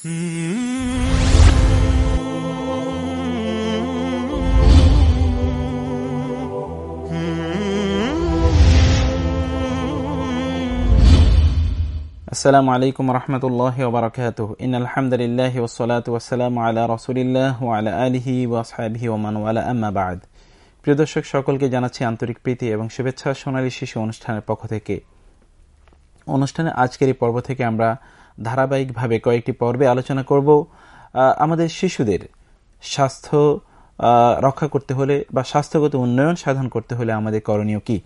আসসালামু আলাইকুম الحمد لله والصلاة والسلام على رسول الله وعلى آله আলহি ومن وعلى أما بعد প্রিয় দর্শক, সকলকে জানাচ্ছি আন্তরিক প্রীতি এবং শুভেচ্ছা সোনালী শিশু অনুষ্ঠানের পক্ষ থেকে। অনুষ্ঠানে আজকের এই পর্ব থেকে আমরা ধারাবাহিকভাবে কয়েকটি পর্বে আলোচনা করব। আমাদের শিশুদের স্বাস্থ্য রক্ষা করতে হলে বা স্বাস্থ্যগত উন্নয়ন সাধন করতে হলে আমাদের করণীয় কি?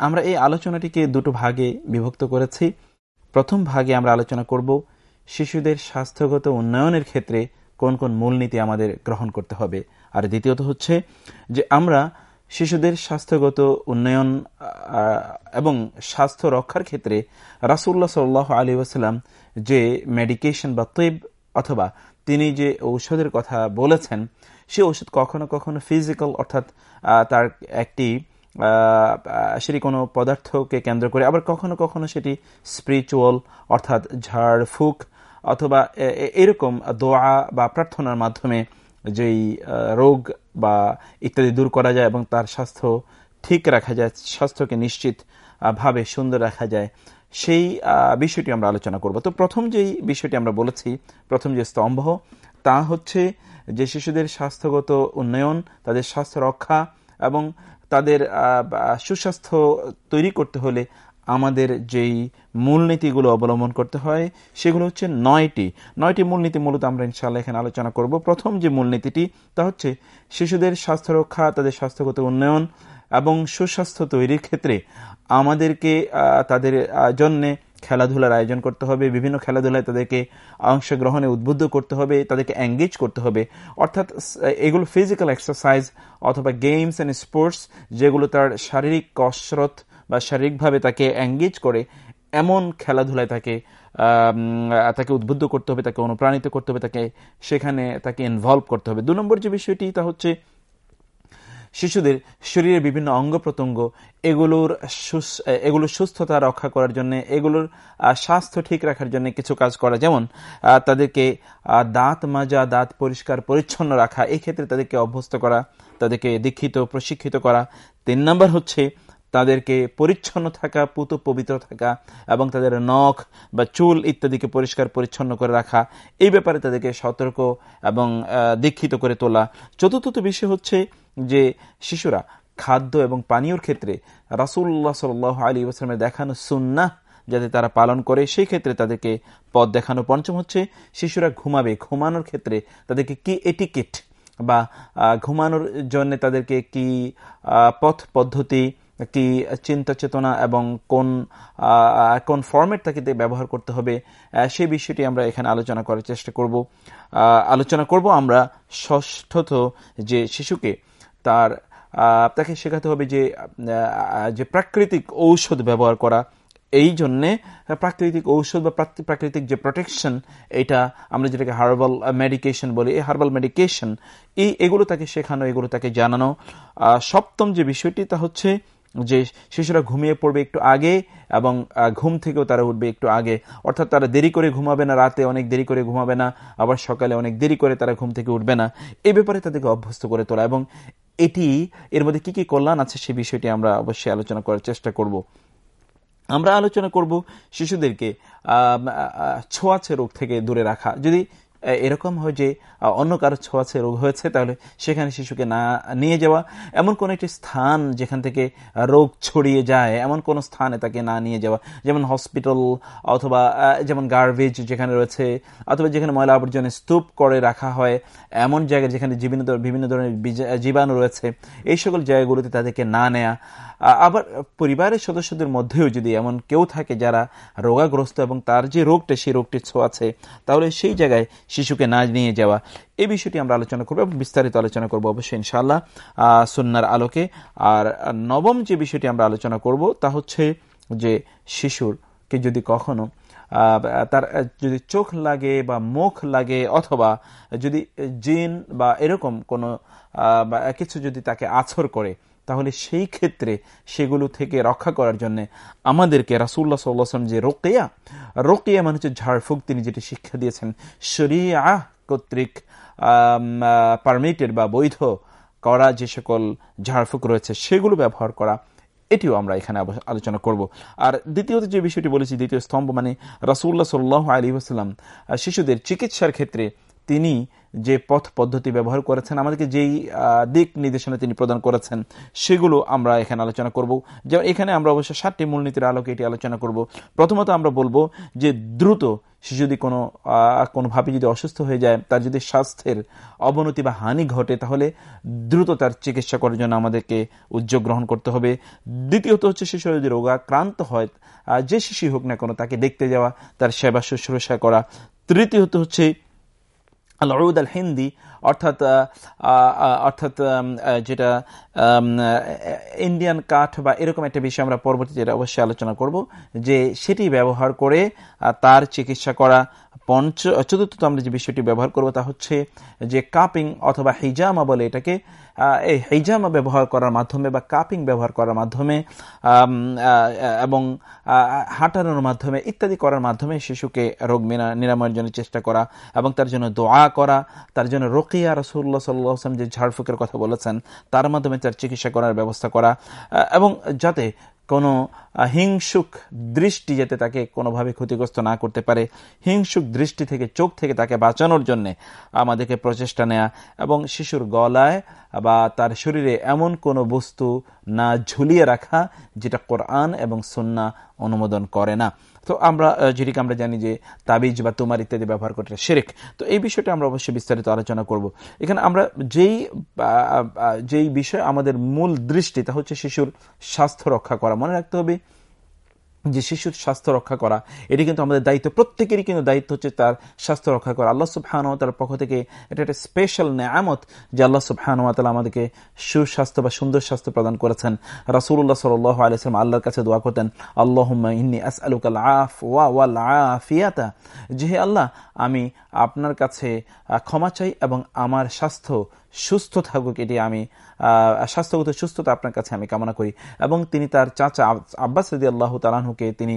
আমরা এই আলোচনাটিকে দুটো ভাগে বিভক্ত করেছি। প্রথম ভাগে আমরা আলোচনা করব শিশুদের স্বাস্থ্যগত উন্নয়নের ক্ষেত্রে কোন কোন মূলনীতি আমাদের গ্রহণ করতে হবে। আর দ্বিতীয়ত হচ্ছে যে আমরা শিশুদের স্বাস্থ্যগত উন্নয়ন এবং স্বাস্থ্য রক্ষার ক্ষেত্রে রাসুল্লাহ সাল আলী ওসালাম যে মেডিকেশন বা তৈব অথবা তিনি যে ঔষধের কথা বলেছেন, সে ওষুধ কখনো কখনো ফিজিক্যাল অর্থাৎ তার একটি সেটি কোনো পদার্থকে কেন্দ্র করে, আবার কখনো কখনো সেটি স্পিরিচুয়াল অর্থাৎ ঝাড় ফুক অথবা এরকম দোয়া বা প্রার্থনার মাধ্যমে যেই রোগ বা ইত্যাদি দূর করা যায় এবং তার স্বাস্থ্য ঠিক রাখা যায়, স্বাস্থ্যকে নিশ্চিত ভাবে সুন্দর রাখা যায়, সেই বিষয়টি আমরা আলোচনা করব। তো প্রথম যেই বিষয়টি আমরা বলেছি, প্রথম যে স্তম্ভ, তা হচ্ছে যে শিশুদের স্বাস্থ্যগত উন্নয়ন, তাদের স্বাস্থ্য রক্ষা এবং তাদের সুস্বাস্থ্য তৈরি করতে হলে আমাদের যেই মূলনীতিগুলো অবলম্বন করতে হয়, সেগুলো হচ্ছে নয়টি। নয়টি মূলনীতি মূলত আমরা ইনশাল্লাহ এখানে আলোচনা করব। প্রথম যে মূলনীতিটি, তা হচ্ছে শিশুদের স্বাস্থ্য রক্ষা, তাদের স্বাস্থ্যগত উন্নয়ন এবং সুস্বাস্থ্য তৈরির ক্ষেত্রে আমাদেরকে তাদের জন্যে খেলাধুলার আয়োজন করতে হবে, বিভিন্ন খেলাধুলায় তাদেরকে অংশগ্রহণে উদ্বুদ্ধ করতে হবে, তাদেরকে এঙ্গেজ করতে হবে। অর্থাৎ এগুলো ফিজিক্যাল এক্সারসাইজ অথবা গেমস অ্যান্ড স্পোর্টস যেগুলো তার শারীরিক কসরত বা শারীরিকভাবে তাকে এঙ্গেজ করে এমন খেলাধুলায় তাকে তাকে উদ্বুদ্ধ করতে হবে, তাকে অনুপ্রাণিত করতে হবে, তাকে সেখানে তাকে ইনভলভ করতে হবে। দু নম্বর যে বিষয়টি, তা হচ্ছে শিশুদের শরীরের বিভিন্ন অঙ্গ প্রত্যঙ্গ, এগুলোর এগুলোর সুস্থতা রক্ষা করার জন্য, এগুলোর স্বাস্থ্য ঠিক রাখার জন্য কিছু কাজ করা। যেমন তাদেরকে দাঁত মাজা, দাঁত পরিষ্কার, পরিচ্ছন্ন রাখা এই ক্ষেত্রে তাদেরকে অভ্যস্ত করা, তাদেরকে দীক্ষিত, প্রশিক্ষিত করা। তিন নম্বর হচ্ছে তাদেরকে পরিচ্ছন্ন থাকা, পুত পবিত্র থাকা এবং তাদের নখ বা চুল ইত্যাদিকে পরিষ্কার, পরিচ্ছন্ন করে রাখা, এই ব্যাপারে তাদেরকে সতর্ক এবং দীক্ষিত করে তোলা। চতুর্থ বিষয় হচ্ছে যে শিশুরা খাদ্য এবং পানীয়র ক্ষেত্রে রাসুল্লাহ সাল আলী ওসলামের দেখানো সুন্না যাতে তারা পালন করে, সেই ক্ষেত্রে তাদেরকে পথ দেখানো পঞ্চম হচ্ছে শিশুরা ঘুমাবে। ঘুমানোর ক্ষেত্রে তাদেরকে কি এটিকেট বা ঘুমানোর জন্য তাদেরকে কি পথ পদ্ধতি কি চিন্তা চেতনা এবং কোন কোন ফর্মেট তাকে ব্যবহার করতে হবে সেই বিষয়টি আমরা এখানে আলোচনা করার চেষ্টা করব। আলোচনা করব আমরা ষষ্ঠত যে শিশুকে তার তাকে শেখাতে হবে যে যে প্রাকৃতিক ঔষধ ব্যবহার করা। এই জন্যে প্রাকৃতিক ঔষধ বা প্রাকৃতিক যে প্রোটেকশন এটা আমরা যেটাকে হার্বাল মেডিকেশন বলি, এই হার্বাল মেডিকেশন এই, এগুলো তাকে শেখানো, এগুলো তাকে জানানো। সপ্তম যে বিষয়টি, তা হচ্ছে যে শিশুরা ঘুমিয়ে পড়বে একটু আগে এবং ঘুম থেকেও তারা উঠবে একটু আগে। অর্থাৎ তারা দেরি করে ঘুমাবে না, রাতে অনেক দেরি করে ঘুমাবে না, আবার সকালে অনেক দেরি করে তারা ঘুম থেকে উঠবে না। এই ব্যাপারে তাদেরকে অভ্যস্ত করে তোলা এবং এটি, এর মধ্যে কি কি কল্যাণ আছে সে বিষয়টি আমরা অবশ্যই আলোচনা করার চেষ্টা করব। আমরা আলোচনা করব শিশুদেরকে ছোঁয়াছে রোগ থেকে দূরে রাখা। যদি এরকম হয় যে অন্য কারও ছোঁয়াছে রোগ হয়েছে, তাহলে সেখানে শিশুকে না নিয়ে যাওয়া। এমন কোন একটি স্থান যেখান থেকে রোগ ছড়িয়ে যায়, এমন কোন স্থানে তাকে না নিয়ে যাওয়া। যেমন হসপিটাল অথবা যেমন গার্বেজ যেখানে রয়েছে, অথবা যেখানে ময়লা আবর্জনা স্তূপ করে রাখা হয়, এমন জায়গায় যেখানে বিভিন্ন বিভিন্ন ধরনের জীবাণু রয়েছে, এই সকল জায়গাগুলোতে তাদেরকে না নেয়া। আবার পরিবারের সদস্যদের মধ্যেও যদি এমন কেউ থাকে যারা রোগাগ্রস্ত এবং তার যে রোগটা, সেই রোগটি ছোঁয়াছে তাহলে সেই জায়গায় শিশুকে না নিয়ে যাওয়া, এই বিষয়টি আমরা আলোচনা করব এবং বিস্তারিত আলোচনা করব অবশ্যই ইনশাল্লাহ সুন্নার আলোকে। আর নবম যে বিষয়টি আমরা আলোচনা করব তা হচ্ছে যে শিশুরকে যদি কখনো তার, যদি চোখ লাগে বা মুখ লাগে অথবা যদি জিন বা এরকম কোনো কিছু যদি তাকে আছর করে তাহলে সেই ক্ষেত্রে সেগুলো থেকে রক্ষা করার জন্য আমাদেরকে রাসুল্লাহ সাল্লাম যে রোকেয়া রোকেয়া মানে হচ্ছে ঝাড়ফুঁক তিনি যেটি শিক্ষা দিয়েছেন, শরিয়া কর্তৃক পারমিটেড বা বৈধ করা যে সকল ঝাড়ফুঁক রয়েছে সেগুলো ব্যবহার করা, এটিও আমরা এখানে আলোচনা করব। আর দ্বিতীয়ত যে বিষয়টি বলেছি, দ্বিতীয় স্তম্ভ মানে রাসুল্লাহ সাল্লাহ আলী আসাল্লাম শিশুদের চিকিৎসার ক্ষেত্রে তিনি যে পথ পদ্ধতি ব্যবহার করেছেন, আমাদেরকে যেই দিক নির্দেশনা তিনি প্রদান করেছেন, সেগুলো আমরা এখানে আলোচনা করব। যেমন এখানে আমরা অবশ্য সাতটি মূলনীতির আলোকে এটি আলোচনা করব। প্রথমত আমরা বলব যে দ্রুত সে যদি কোনো কোনোভাবে যদি অসুস্থ হয়ে যায়, তার যদি স্বাস্থ্যের অবনতি বা হানি ঘটে, তাহলে দ্রুত তার চিকিৎসা করার জন্য আমাদেরকে উদ্যোগ গ্রহণ করতে হবে। দ্বিতীয়ত হচ্ছে শিশু যদি রোগাক্রান্ত হয় যে শিশু হোক না কোনো, তাকে দেখতে যাওয়া, তার সেবা শুশ্রূষা করা। তৃতীয়ত হচ্ছে আল আল হিন্দি অর্থাৎ অর্থাৎ যেটা ইন্ডিয়ান কাঠ বা এরকম একটা বিষয় আমরা পরবর্তীতে অবশ্যই আলোচনা করব, যে সেটি ব্যবহার করে তার চিকিৎসা করা পঞ্চ চতুর্থত আমরা যে বিষয়টি ব্যবহার করব তা হচ্ছে যে কাপিং অথবা হিজামা বলে এটাকে এই হিজামা ব্যবহার করার মাধ্যমে বা কাপিং ব্যবহার করার মাধ্যমে এবং হাঁটানোর মাধ্যমে ইত্যাদি করার মাধ্যমে শিশুকে রোগ নিরাময়ের জন্য চেষ্টা করা এবং তার জন্য দোয়া করা, তার জন্য রোকিয়া রসুল্লাহ সাল্লাম যে ঝাড়ফুকের কথা বলেছেন, তার মাধ্যমে তার চিকিৎসা করার ব্যবস্থা করা এবং যাতে কোনো হিংসুক দৃষ্টি যাতে তাকে কোনোভাবে ক্ষতিগ্রস্ত না করতে পারে, হিংসুক দৃষ্টি থেকে, চোখ থেকে তাকে বাঁচানোর জন্য আমাদেরকে প্রচেষ্টা নেয়া এবং শিশুর গলায় বা তার শরীরে এমন কোনো বস্তু না ঝুলিয়ে রাখা যেটা কোরআন এবং সন্না অনুমোদন করে না। তো আমরা যেটিকে আমরা জানি যে তাবিজ বা তোমার ইত্যাদি ব্যবহার করতে শেরেক। তো এই বিষয়টা আমরা অবশ্যই বিস্তারিত আলোচনা করব। এখানে আমরা যেই যেই বিষয় আমাদের মূল দৃষ্টি, তা হচ্ছে শিশুর স্বাস্থ্য রক্ষা করা। মনে রাখতে হবে যে শিশুর স্বাস্থ্য রক্ষা করা, এটি কিন্তু আমাদের দায়িত্ব। প্রত্যেকেরই কিন্তু দায়িত্ব হচ্ছে তার স্বাস্থ্য রক্ষা করা। আল্লাহ সুবহানুতার পক্ষ থেকে এটা একটা স্পেশাল নেয়ামত যে আল্লাহ সুবহানুতালা আমাদেরকে সুস্বাস্থ্য বা সুন্দর স্বাস্থ্য প্রদান করেছেন। রাসুল্লাহ সাল আলিয়াম আল্লাহর কাছে দোয়া করতেন আল্লাহ ইন্নি আস আলুকাল আফ ওয়া ওয়াল আফিয়াতা যে আল্লাহ, আমি আপনার কাছে ক্ষমা চাই এবং আমার স্বাস্থ্য সুস্থ থাকুক, এটি আমি স্বাস্থ্যগত সুস্থতা আপনার কাছে আমি কামনা করি। এবং তিনি তার চাচা আব্বাস রদি আল্লাহ তালাহুকে তিনি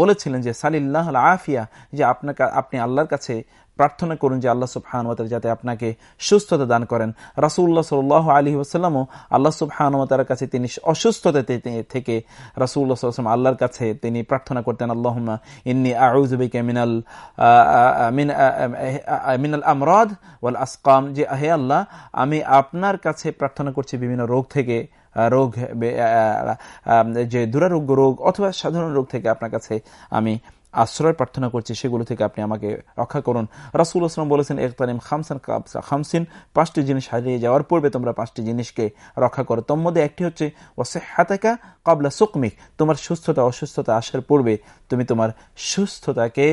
বলেছিলেন যে সালিল্লাহ আফিয়া, যে আপনাকে আপনি আল্লাহর কাছে প্রার্থনা করুন যে আল্লাহ সুবহানুয়াতার যাতে আপনাকে সুস্থতা দান করেন। রাসুল্লাহ সাল আলী ওসাল্লামও আল্লাহ সুবহানুয়াতার কাছে তিনি অসুস্থতা থেকে রাসুল্লাহ সাল্লাম আল্লাহর কাছে তিনি প্রার্থনা করতেন আল্লাহ ইন্নি আউজবিকে মিনাল মিনাল আমরাদ ওয়াল আসকাম, যে, হে আল্লাহ, আমি আপনার কাছে প্রার্থনা করছি বিভিন্ন রোগ থেকে রোগ যে দুরারোগ্য রোগ অথবা সাধারণ রোগ থেকে আপনার কাছে আমি আশ্রয় প্রার্থনা করছি, সেগুলো থেকে আপনি আমাকে রক্ষা করুন। রাসুল আসলাম বলেছেন একতারিম খামসান খামসিন পাঁচটি জিনিস হারিয়ে যাওয়ার পূর্বে তোমরা পাঁচটি জিনিসকে রক্ষা করো। তোর মধ্যে একটি হচ্ছে ওসে হাতাকা কাবলা সুকমিক তোমার সুস্থতা, অসুস্থতা আসার পূর্বে তুমি তোমার সুস্থতাকে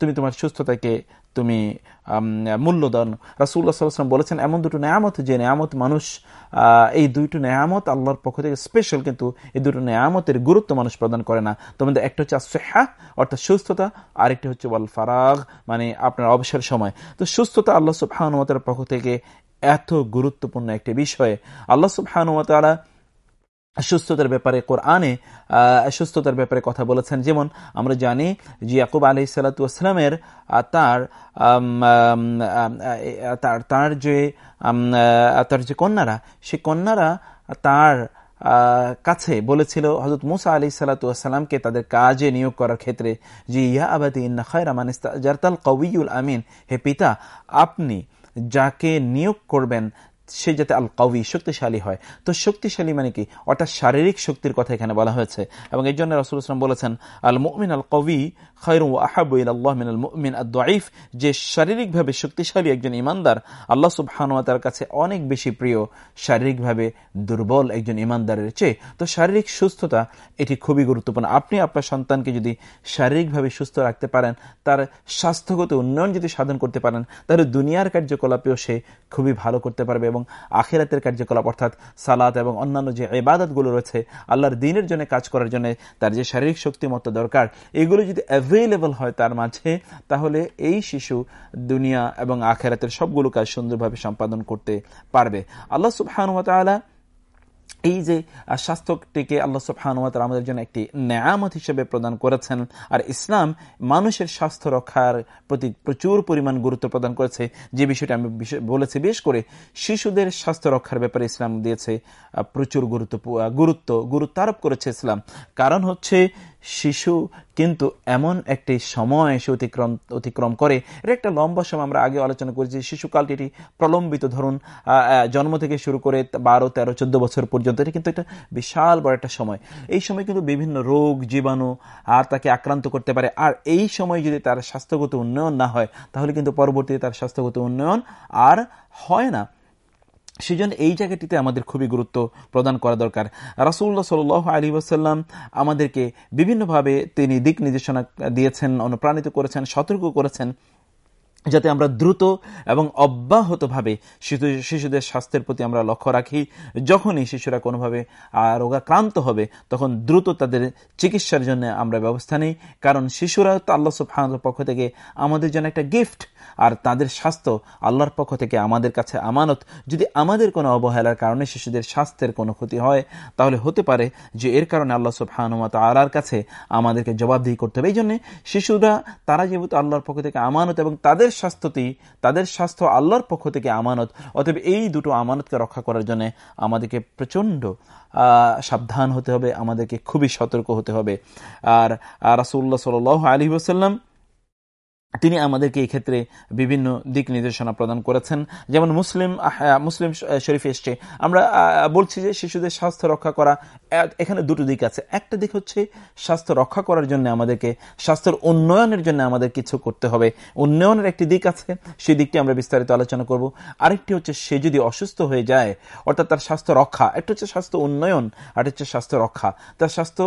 তুমি তোমার সুস্থতাকে তুমি মূল্যদান রাসুল্লাহ সাল্লাম বলেছেন, এমন দুটো নেয়ামত যে নেয়ামত মানুষ এই দুইটো নেয়ামত আল্লাহর পক্ষ থেকে স্পেশাল কিন্তু এই দুটো নেয়ামতের গুরুত্ব মানুষ প্রদান করে না। তোমাদের একটা হচ্ছে আসেহা অর্থাৎ সুস্থতা, আরেকটি হচ্ছে বল ফারাগ মানে আপনার অবসর সময়। তো সুস্থতা আল্লাহ সুবহানুমতের পক্ষ থেকে এত গুরুত্বপূর্ণ একটি বিষয়। আল্লাহ সুবহানুমতারা সুস্থতার ব্যাপারে কোরআনে সুস্থতার ব্যাপারে কথা বলেছেন। যেমন আমরা জানি যে ইয়াকুব আলি সাল্লাতামের তার তার তার যে তার যে কন্যারা, সে কন্যারা তার কাছে বলেছিল হজরত মুসা আলি সাল্লাতামকে তাদের কাজে নিয়োগ করার ক্ষেত্রে যে, ইয়া আবাদি ইন্না খায়রা মানিস্তা জারতাল কবিউল আমিন, হে পিতা, আপনি যাকে নিয়োগ করবেন সে যাতে আল কবি শক্তিশালী হয়। তো শক্তিশালী মানে কি? অর্থাৎ শারীরিক শক্তির কথা এখানে বলা হয়েছে। এবং এই জন্য রাসুল ইসলাম বলেছেন আল মুমিন আল কবি যে শারীরিকভাবে শক্তিশালী একজন ইমানদার, আল্লাহ সুবহানুয়াতার কাছে অনেক বেশি প্রিয় শারীরিকভাবে দুর্বল একজন ইমানদারের চেয়ে। তো শারীরিক সুস্থতা, এটি খুবই গুরুত্বপূর্ণ। আপনি আপনার সন্তানকে যদি শারীরিকভাবে সুস্থ রাখতে পারেন, তার স্বাস্থ্যগত উন্নয়ন যদি সাধন করতে পারেন, তাহলে দুনিয়ার কার্যকলাপেও সে খুবই ভালো করতে পারবে এবং আখেরাতের কার্যকলাপ, অর্থাৎ সালাত এবং অন্যান্য যে এবাদতগুলো রয়েছে, আল্লাহর দিনের জন্য কাজ করার জন্য তার যে শারীরিক শক্তিমত্তা দরকার, এগুলো যদি অ্যাভেলেবল হয় তার মাঝে, তাহলে এই শিশু দুনিয়া এবং আখেরাতের সবগুলো কাজ সুন্দরভাবে সম্পাদন করতে পারবে। আল্লাহ সুবহানুয়া এই যে স্বাস্থ্যটিকে আল্লাহ সুবহানুয়াত আমাদের জন্য একটি ন্যায়ামত হিসেবে প্রদান করেছেন, আর ইসলাম মানুষের স্বাস্থ্য রক্ষার প্রতি প্রচুর পরিমাণ গুরুত্ব প্রদান করেছে। যে বিষয়টি আমি বলেছি বেশ করে শিশুদের স্বাস্থ্য রক্ষার ব্যাপারে ইসলাম দিয়েছে প্রচুর গুরুত্ব গুরুত্ব গুরুত্ব আরোপ করেছে ইসলাম। কারণ হচ্ছে শিশু কিন্তু এমন একটি সময় এসে অতিক্রম অতিক্রম করে। এটা একটা লম্বা সময় আমরা আগে আলোচনা করেছি, শিশুকালটি এটি প্রলম্বিত ধরুন জন্ম থেকে শুরু করে বারো, তেরো, চোদ্দ বছর পর্যন্ত। এটা কিন্তু একটা বিশাল বড় একটা সময়। এই সময় কিন্তু বিভিন্ন রোগ, জীবাণু, আর তাকে আক্রান্ত করতে পারে। আর এই সময় যদি তার স্বাস্থ্যগত উন্নয়ন না হয়, তাহলে কিন্তু পরবর্তীতে তার স্বাস্থ্যগত উন্নয়ন আর হয় না। সেই জন্য এই জায়গাটিতে আমাদের খুবই গুরুত্ব প্রদান করা দরকার। রাসুল্লাহ সাল আলী ওসাল্লাম আমাদেরকে বিভিন্নভাবে তিনি দিক নির্দেশনা দিয়েছেন, অনুপ্রাণিত করেছেন, সতর্ক করেছেন। যাতে আমরা দ্রুত এবং অব্যাহতভাবে শিশু শিশুদের স্বাস্থ্যের প্রতি আমরা লক্ষ্য রাখি। যখনই শিশুরা কোনোভাবে রোগাক্রান্ত হবে, তখন দ্রুত তাদের চিকিৎসার জন্য আমরা ব্যবস্থা নিই। কারণ শিশুরা তো আল্লাহ সুফানের পক্ষ থেকে আমাদের জন্য একটা গিফট আর তাদের স্বাস্থ্য আল্লাহর পক্ষ থেকে আমাদের কাছে আমানত। যদি আমাদের কোনো অবহেলার কারণে শিশুদের স্বাস্থ্যের কোনো ক্ষতি হয়, তাহলে হতে পারে যে এর কারণে আল্লাহ সুফানুমত আলার কাছে আমাদেরকে জবাবদিহি করতে হবে। এই জন্যে শিশুরা, তারা যেহেতু আল্লাহর পক্ষ থেকে আমানত এবং তাদের স্বাস্থ্যটি তাদের স্বাস্থ্য আল্লাহর পক্ষ থেকে আমানত, অতএব এই দুটো আমানতকে রক্ষা করার জন্য আমাদেরকে প্রচণ্ড সাবধান হতে হবে, আমাদেরকে খুবই সতর্ক হতে হবে। আর রাসুল্লাহ সাল আলী ওসাল্লাম তিনি আমাদেরকে এই ক্ষেত্রে বিভিন্ন দিক নির্দেশনা প্রদান করেছেন। যেমন মুসলিম মুসলিম শরীফ এসছে, আমরা বলছি যে শিশুদের স্বাস্থ্য রক্ষা করা এখানে দুটো দিক আছে। একটা দিক হচ্ছে স্বাস্থ্য রক্ষা করার জন্য আমাদেরকে, স্বাস্থ্যের উন্নয়নের জন্য আমাদের কিছু করতে হবে। উন্নয়নের একটি দিক আছে, সেই দিকটি আমরা বিস্তারিত আলোচনা করব। আরেকটি হচ্ছে, সে যদি অসুস্থ হয়ে যায়, অর্থাৎ তার স্বাস্থ্য রক্ষা, একটা হচ্ছে স্বাস্থ্য উন্নয়ন আর হচ্ছে স্বাস্থ্য রক্ষা। তার স্বাস্থ্য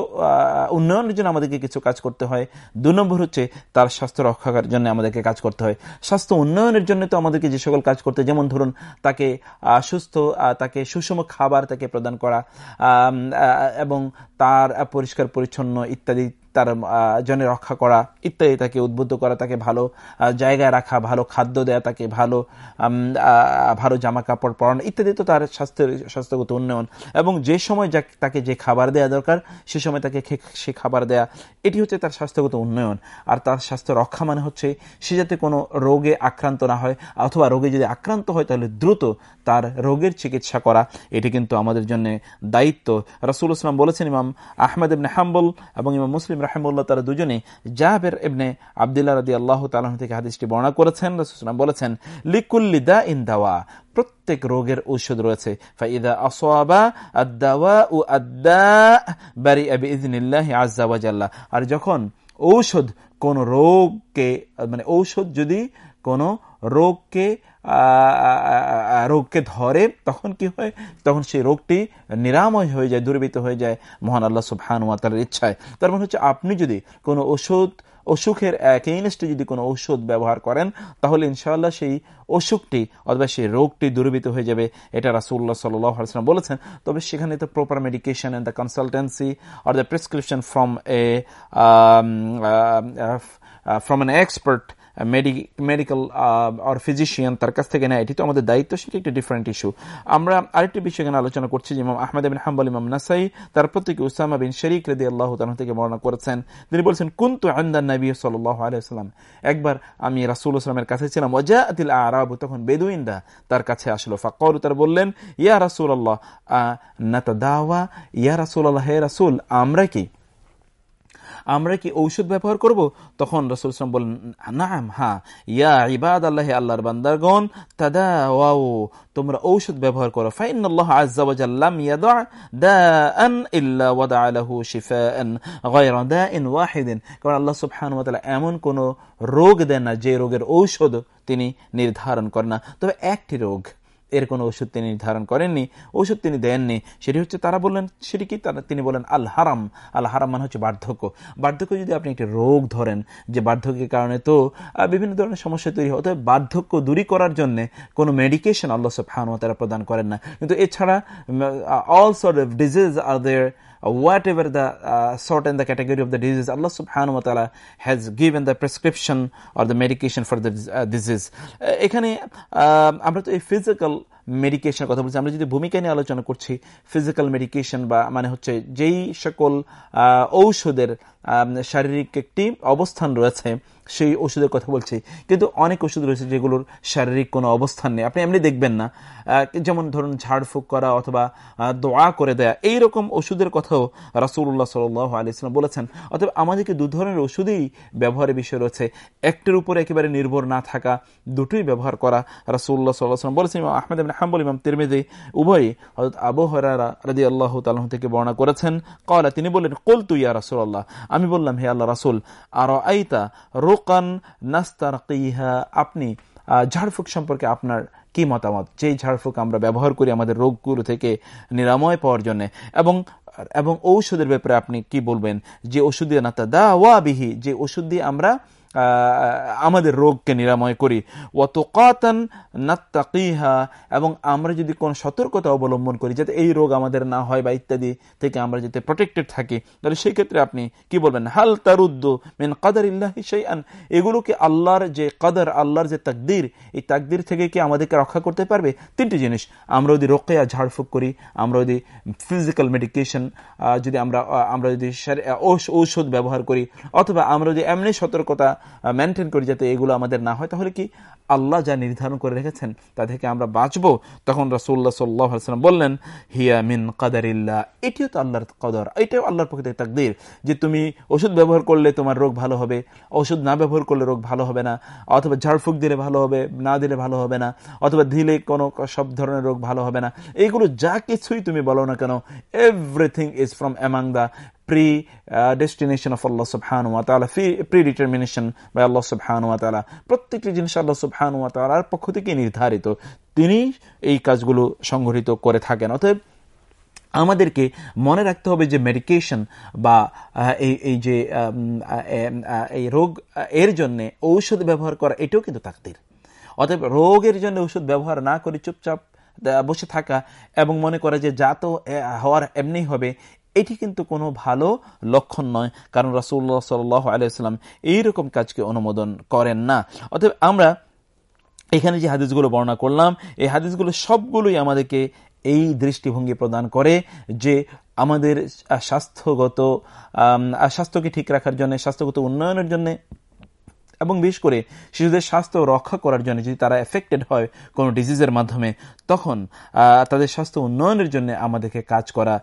উন্নয়নের জন্য আমাদেরকে কিছু কাজ করতে হয়। দু নম্বর হচ্ছে, তার স্বাস্থ্য রক্ষার জন্য আমাদেরকে কাজ করতে হয়। স্বাস্থ্য উন্নয়নের জন্য তো আমাদেরকে যে সকল কাজ করতে যেমন ধরুন তাকে সুস্থ তাকে সুষম খাবার তাকে প্রদান করা এবং তার পরিষ্কার, পরিচ্ছন্ন ইত্যাদি তার জনে রক্ষা করা, ইত্যাদি, তাকে উদ্বুদ্ধ করা, তাকে ভালো জায়গায় রাখা, ভালো খাদ্য দেয়া, তাকে ভালো ভালো জামা কাপড় পরানো, ইত্যাদি তো তার স্বাস্থ্যের, স্বাস্থ্যগত উন্নয়ন। এবং যে সময় যা তাকে যে খাবার দেয়া দরকার, সে সময় তাকে সে খাবার দেয়া, এটি হচ্ছে তার স্বাস্থ্যগত উন্নয়ন। আর তার স্বাস্থ্য রক্ষা মানে হচ্ছে, সে যাতে কোনো রোগে আক্রান্ত না হয়, অথবা রোগে যদি আক্রান্ত হয়, তাহলে দ্রুত তার রোগের চিকিৎসা করা, এটি কিন্তু আমাদের জন্য দায়িত্ব। রাসুল ইসলাম বলেছেন, ইমাম আহমেদ ইবনে হাম্বল এবং ইমাম মুসলিম রাহেমুল্লাহ তারা দুজনে জাহাবের ইবনে আবদুল্লাহ রাদি আল্লাহ তালাহ থেকে হাদিসটি বর্ণনা করেছেন রাসুলাম বলেছেন, লিকুল্লি দা ইন দাওয়া প্রত্যেক রোগের ঔষধ রয়েছে। ফাইদা বারি আর যখন ঔষধ কোন রোগকে মানে ঔষধ যদি কোনো রোগকে রোগকে ধরে, তখন কি হয়? তখন সেই রোগটি নিরাময় হয়ে যায় দুর্বৃত হয়ে যায় মহান আল্লাহ সুবহানুয়াতার ইচ্ছায়। তার মানে হচ্ছে আপনি যদি কোনো ওষুধ, অসুখের এগেইনস্টে যদি কোনো ঔষধ ব্যবহার করেন, তাহলে ইনশাআল্লাহ সেই অসুখটি অথবা সেই রোগটি দূরীভূত হয়ে যাবে। এটা রাসুল্লাহ সাল্লাম বলেছেন। তবে সেখানে তো proper medication and the consultancy or the prescription from a from an expert medical R physician তার কাছ থেকে নেয়। এটি তো আমাদের দায়িত্ব, সেটি একটি ডিফারেন্ট ইস্যু আমরা আরেকটি বিষয় এখানে আলোচনা করছি যে ইমাম আহমেদ বিন হাম্বল, ইমাম নাসাই, তার প্রত্যেকে উসামা বিন শরিক রেদি আল্লাহ থেকে বর্ণনা করেছেন। তিনি বলছেন, কুন্তু আন্দান নবী সাল্লাহ আলাইসাল্লাম একবার আমি রাসুল ইসলামের কাছে ছিলাম ওজা আতিল আরাবু, তখন বেদুইনরা তার কাছে আসলো। ফাকর তার বললেন, ইয়া রাসুল আল্লাহ না দাওয়া ইয়া রাসুল আল্লাহ হে রাসুল, আমরা কি আমরা কি ঔষধ ব্যবহার করব? তখন রসুল ইসলাম বলেন নাম হা ইয়া ইবাদ আল্লাহ আল্লাহর বান্দারগণ তাদা ওয়াও তোমরা ঔষধ ব্যবহার করো। ফাইন আল্লাহ তাআলা এমন কোন রোগ দেন না যে রোগের ঔষধ তিনি নির্ধারণ করেন না। তবে একটি রোগ এর কোনো ওষুধ তিনি নির্ধারণ করেননি ওষুধ তিনি দেননি। সেটি হচ্ছে তারা বললেন, সেটি কি? তিনি বলেন আল হারাম আল হারাম মানে হচ্ছে বার্ধক্য। বার্ধক্য যদি আপনি একটি রোগ ধরেন, যে বার্ধক্যের কারণে তো বিভিন্ন ধরনের সমস্যা তৈরি হয়, অতএব বার্ধক্য দূরী করার জন্য কোনো মেডিকেশন আল্লাহ সব তারা প্রদান করেন না। কিন্তু এছাড়া all sort of disease R there whatever the uh, sort and the category of the disease, Allah subhanahu wa ta'ala has given the prescription or the medication for the uh, disease. এখানে আমরা তো এই physical মেডিকেশনের কথা বলছি আমরা যদি ভূমিকা নিয়ে আলোচনা করছি ফিজিক্যাল মেডিকেশন বা মানে হচ্ছে যেই সকল ঔষধের শারীরিক একটি অবস্থান রয়েছে, সেই ওষুধের কথা বলছি। কিন্তু অনেক ওষুধ রয়েছে যেগুলোর শারীরিক কোনো অবস্থান নেই। আপনি এমনি দেখবেন না। যেমন ধরুন ঝাড়ফুঁক করা অথবা দোয়া করে দেয়া এই রকম ওষুধের কথাও রাসুল্লাহ সাল আলি ইসলাম বলেছেন। অথবা আমাদেরকে দু ধরনের ওষুধেই ব্যবহারের বিষয় রয়েছে। একটির উপরে একেবারে নির্ভর না থাকা, দুটোই ব্যবহার করা রাসুল্লাহ সাল্লাম বলেছেন। আহমেদ হাম্বল, ইমাম তিরমিদি উভয়ই হজরত আবু হরারা আল্লাহ তালহ থেকে বর্ণনা করেছেন। কলা তিনি বললেন কল তুই রাসুল আল্লাহ আমি বললাম, হে আল্লাহ রাসুল আর আইতা রোকান নাস্তার কিহা আপনি ঝাড়ফুঁক সম্পর্কে আপনার কি মতামত? যেই ঝাড়ফুঁক আমরা ব্যবহার করি আমাদের রোগগুলো থেকে নিরাময় পাওয়ার জন্য। এবং এবং ঔষধের ব্যাপারে আপনি কি বলবেন? যে ওষুধ দিয়ে না তা দা ওয়া বিহি যে ওষুধ দিয়ে আমরা আমাদের রোগকে নিরাময় করি। ওয়াতকাতান নাত্তাকিহা, এবং আমরা যদি কোন সতর্কতা অবলম্বন করি, যাতে এই রোগ আমাদের না হয় বা ইত্যাদি থেকে আমরা যাতে প্রোটেক্টেড থাকি, তাহলে সেই ক্ষেত্রে আপনি কি বলবেন? হাল তারুদ্দ মেন কাদার ইল্লাহি এগুলোকে আল্লাহর যে কাদার, আল্লাহর যে তাকদির, এই তাকদির থেকে কি আমাদেরকে রক্ষা করতে পারবে? তিনটি জিনিস। আমরা যদি রোকেয়া ঝাড়ফুঁক করি, আমরা যদি ফিজিক্যাল মেডিকেশন যদি আমরা আমরা যদি ঔষধ ব্যবহার করি, অথবা আমরা যদি এমনি সতর্কতা মেনটেন করি যাতে এগুলো আমাদের না হয়, তাহলে কি আল্লাহ যা নির্ধারণ করে রেখেছেন, তা থেকে আমরা বাঁচব? তখন রাসুল্লাহ সাল্লাম বললেন, হিয়া মিন কাদারিল্লাহ। এটিও তো আল্লাহর কদর, এটাও আল্লাহর পক্ষে তাকদির, যে তুমি ওষুধ ব্যবহার করলে তোমার রোগ ভালো হবে, ওষুধ না ব্যবহার করলে রোগ ভালো হবে না, অথবা ঝাড়ফুঁক দিলে ভালো হবে, না দিলে ভালো হবে না, অথবা দিলে কোনো সব ধরনের রোগ ভালো হবে না এইগুলো যা কিছুই তুমি বলো না কেন everything is from among the predestination of Allah সুবহানু ওয়া তাআলা প্রি ডিটারমিনেশন বাই আল্লাহ সুবহানু ওয়া তাআলা প্রত্যেকটি জিনিস আল্লাহ ওয়া তাআলার পক্ষ থেকে নির্ধারিত। তিনি এই কাজগুলো সংগঠিত করে থাকেন। অতএব আমাদেরকে মনে রাখতে হবে যে মেডিকেশন বা এই এই যে এই রোগ এর জন্য ঔষধ ব্যবহার করা, এটাও কিন্তু তাকদির। অতএব রোগের জন্য ওষুধ ব্যবহার না করে চুপচাপ বসে থাকা এবং মনে করে যে যা তো হওয়ার এমনি হবে এটি কিন্তু কোনো ভালো লক্ষণ নয়, কারণ রাসুল্লাহ সাল আলাইসাল্লাম এইরকম কাজকে অনুমোদন করেন না। অতএব আমরা এখানে যে হাদিসগুলো বর্ণনা করলাম, এই হাদিসগুলো সবগুলোই আমাদেরকে এই দৃষ্টিভঙ্গি প্রদান করে যে আমাদের স্বাস্থ্যগত স্বাস্থ্যকে ঠিক রাখার জন্য, স্বাস্থ্যগত উন্নয়নের জন্য এবং বিশেষ করে শিশুদের স্বাস্থ্য রক্ষা করার জন্য যদি তারা এফেক্টেড হয় কোনো ডিজিজের মাধ্যমে তখন তাদের স্বাস্থ্য উন্নয়নের জন্য আমাদেরকে কাজ করা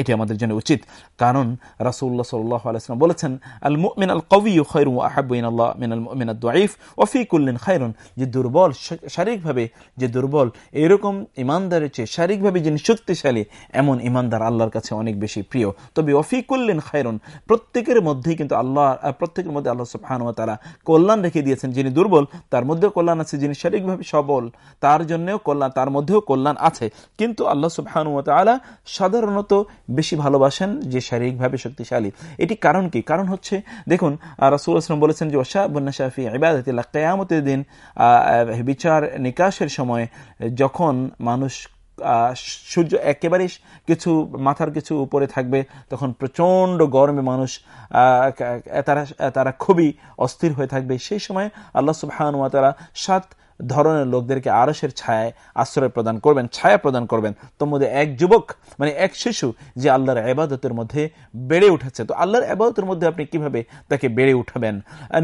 এটি আমাদের জন্য উচিত। কারণ রাসুল্লাহ সাল্লাহ বলেছেন আল মুমিন আল কবি খৈর আহাবুইন আল্লাহ মিনাল মিন দোয়াইফ ওফিকুল্লিন খায়রুন। যে দুর্বল শারীরিকভাবে, যে দুর্বল, এরকম ইমানদারের চেয়ে শারীরিকভাবে যিনি শক্তিশালী, এমন ইমানদার আল্লাহর কাছে অনেক বেশি প্রিয়। তবে ওফিকুল্লিন খায়রুন, প্রত্যেকের মধ্যেই কিন্তু আল্লাহ প্রত্যেকের মধ্যে আল্লাহ সুবহানুয়া তারা কল্যাণ রেখে দিয়েছেন। যিনি দুর্বল, তার মধ্যেও কল্যাণ আছে, যিনি শারীরিকভাবে সবল, তার জন্যও কল্যাণ, তার মধ্যেও কল্যাণ আছে। কিন্তু আল্লাহ সুবহানুয়া তালা সাধারণত বেশি ভালোবাসেন যে শারীরিকভাবে শক্তিশালী। এটি কারণ কি? কারণ হচ্ছে, দেখুন রাসুল আসলাম বলেছেন যে ওশা বন্যা শাফি ইবাদতিল্লাহ। কেয়ামতের দিন বিচার নিকাশের সময় যখন মানুষ সূর্য একেবারে কিছু, মাথার কিছু উপরে থাকবে, তখন প্রচণ্ড গরমে মানুষ তারা তারা খুবই অস্থির হয়ে থাকবে। সেই সময় আল্লাহ সুবাহান তারা সাত ধরনের লোকদেরকে আরসের ছায় আশ্রয় প্রদান করবেন, ছায়া প্রদান করবেন। তোর মধ্যে এক যুবক মানে এক শিশু, যে আল্লাহর আবাদতের মধ্যে বেড়ে উঠেছে। তো আল্লাহর আবাদতের মধ্যে আপনি কীভাবে তাকে বেড়ে উঠাবেন?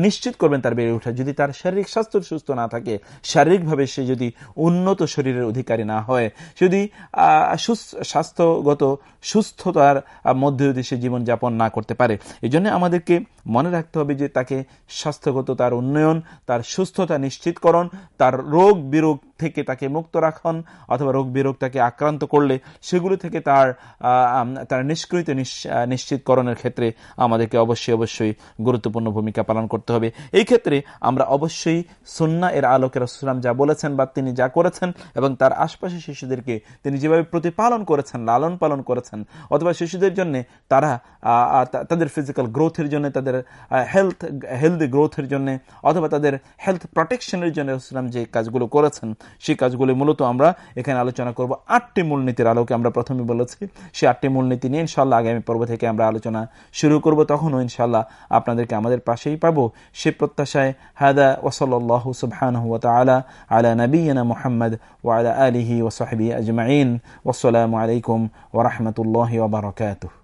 নিশ্চিত করবেন তার বেড়ে ওঠা যদি তার শারীরিক স্বাস্থ্য সুস্থ না থাকে, শারীরিকভাবে সে যদি উন্নত শরীরের অধিকারী না হয়, যদি স্বাস্থ্যগত সুস্থতার মধ্যে যদি সে জীবনযাপন না করতে পারে, এই জন্য আমাদেরকে মনে রাখতে হবে যে তাকে স্বাস্থ্যগত তার উন্নয়ন, তার সুস্থতা নিশ্চিতকরণ তার রোগ বিরোগ থেকে তাকে মুক্ত রাখন, অথবা রোগ বিরোগ তাকে আক্রান্ত করলে সেগুলো থেকে তার তার নিষ্কৃত নিশ্চিতকরণের ক্ষেত্রে আমাদেরকে অবশ্যই অবশ্যই গুরুত্বপূর্ণ ভূমিকা পালন করতে হবে। এই ক্ষেত্রে আমরা অবশ্যই সন্না এর আলোকে রসুলাম যা বলেছেন বা তিনি যা করেছেন এবং তার আশপাশে শিশুদেরকে তিনি যেভাবে প্রতিপালন করেছেন, লালন পালন করেছেন, অথবা শিশুদের জন্য তারা তাদের ফিজিক্যাল গ্রোথের জন্য, তাদের হেলথ হেলদি গ্রোথের জন্য, অথবা তাদের হেলথ প্রোটেকশনের জন্য রসুলাম যে কাজগুলো করেছেন সেই কাজগুলি মূলত আমরা এখানে আলোচনা করব আটটি মূলনীতির আলোকে আমরা প্রথমে বলেছি। সেই আটটি মূলনীতি নিয়ে ইনশাল্লাহ আগামী পর্ব থেকে আমরা আলোচনা শুরু করব। তখনও ইনশাল্লাহ আপনাদেরকে আমাদের পাশেই পাবো। সে প্রত্যাশায়, হাদা ওসল্লাহ সুবহানাহু ওয়া তাআলা আলা নবিয়িনা মুহাম্মদ ওয়া আলা আলিহি ওয়া আজমাইন। ওয়াসসালামু আলাইকুম ওয়া রাহমাতুল্লাহি ওয়া বারাকাতুহু।